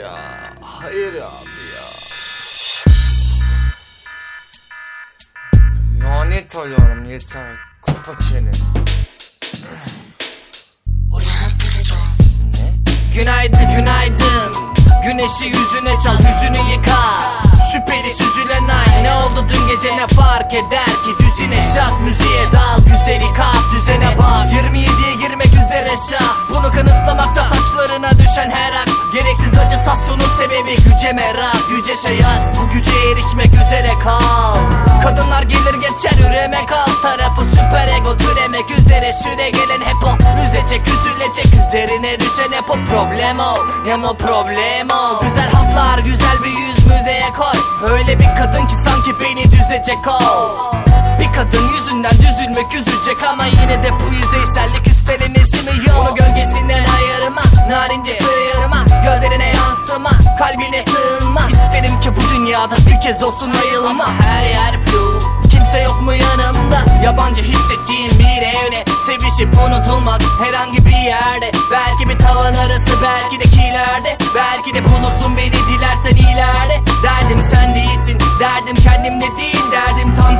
Ya hayır abi ya. Lanet oluyorum yeter. Kapa çeneni. Ne? Günaydın günaydın. Güneşi yüzüne çal yüzünü yıka. Gece ne fark eder ki Düzine şak müziğe dal güzeli kap düzene bak. 27'ye girmek üzere şah. Bunu kanıtlamakta saçlarına düşen her ak Gereksiz acıtasyonun sebebi güce merak. Yüce şey bu güce erişmek üzere kal. Kadınlar gelir geçer üreme kal. Tarafı süper ego türemek üzere. Süre gelen hep o. Üzecek üzülecek üzerine düşen hep o. Problem o Yama problem yüzeysellik üstlenesi mi yok. Onu gölgesinden ayırma narince sıyırma Gözlerine yansıma kalbine sığınma. İsterim ki bu dünyada bir kez olsun ayılma. Her yer flu kimse yok mu yanımda? Yabancı hissettiğim bir evde Sevişip unutulmak herhangi bir yerde. Belki bir tavan arası belki de kilerde. Belki de bulursun beni dilersen ileride. Derdim sen değilsin derdim kendimde değil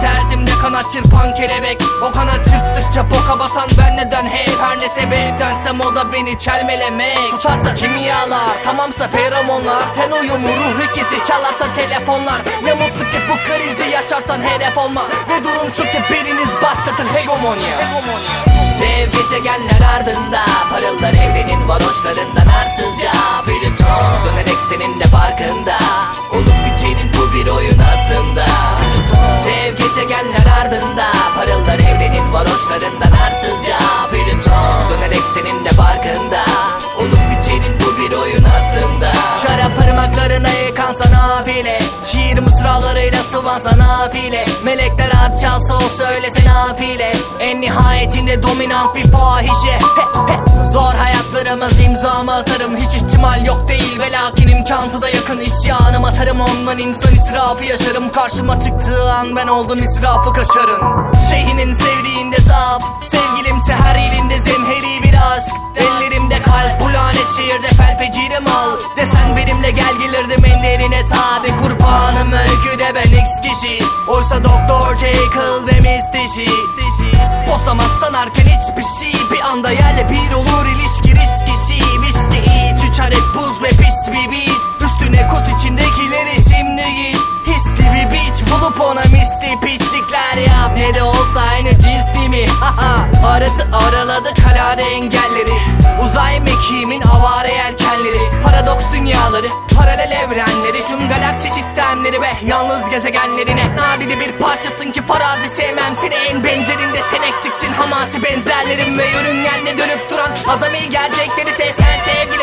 tersimde kanat çırpan kelebek. O kanat çırptıkça boka batan ben neden? Hep Her ne sebeptensem o beni çelmelemek. Tutarsa kimyalar tamamsa feromonlar Ten uyumu ruh ikisi çalarsa telefonlar. Ne mutlu ki bu krizi yaşarsan hedef olma. Ve durum ki biriniz başlatır hegemonya. Dev gezegenler ardında Parıllar evrenin varoşlarından arsızca. Plüton dönerek senin de farkında. Olup bitenin bu bir oyun aslında. Dev gezegenler ardında Parıllar evrenin varoşlarından arsızca. Plüton dönerek senin de farkında Olup bitenin bu bir oyun aslında. Şarap parmaklarına yıkansa nafile Şiir mısralarıyla sıvansa nafile. Melekler at çalsa o söylese nafile. En nihayetinde dominant bir fahişe. He, he. Zor hayatlarımız imzamı atarım. Hiç ihtimal yok değil ve lakin imkansıza yakın isyanım atarım. Ondan insan israfı yaşarım. Karşıma çıktığı an ben oldum israfı kaşarın Şeyhinin sevdiğinde zaaf Sevgilimse her elinde zemheri bir aşk Kalp. Bu lanet şehirde felfecirim al. Desen benimle gel gelirdim en derine tabi. Kurbanım öyküde ben x kişi. Oysa Doktor Jekyll ve Miss Dişi Bozamaz sanarken hiçbir şey. Bir anda yerle bir olur ilişki risk işi Viski iç uçar hep buz ve pis bir beat. Üstüne kus içindekileri şimdi git. Hisli bir beach bulup ona misli piçlikler yap. Ne de olsa aynı cins değil mi? Haha. Aratı araladı kalade engelleri Uzay mekiğimin avare yelkenleri Paradoks dünyaları Paralel evrenleri Tüm galaksi sistemleri ve yalnız gezegenlerine Nadide bir parçasın ki farazi sevmem Seni. En benzerinde sen eksiksin Hamasi benzerlerim ve yörüngenle dönüp duran Azami gerçekleri sevsen sevgilim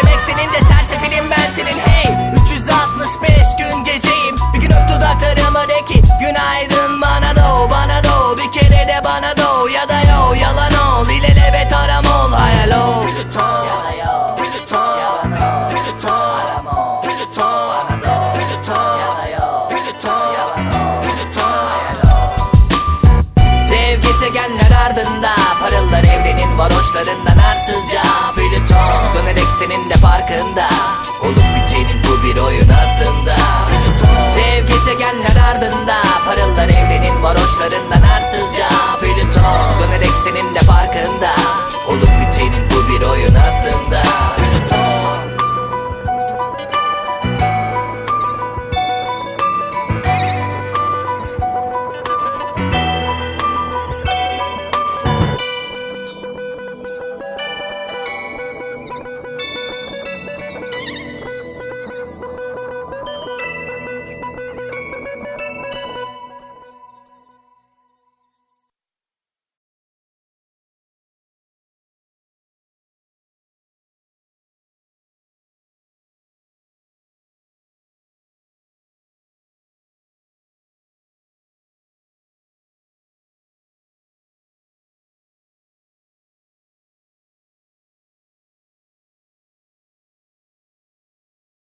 Parıllar evrenin varoşlarından arsızca Plüton. Dönerek senin de farkında Olup bitenin bu bir oyun aslında. Dev gezegenler ardında Parıllar evrenin varoşlarından arsızca Plüton. Dönerek senin de farkında Olup bitenin bu bir oyun aslında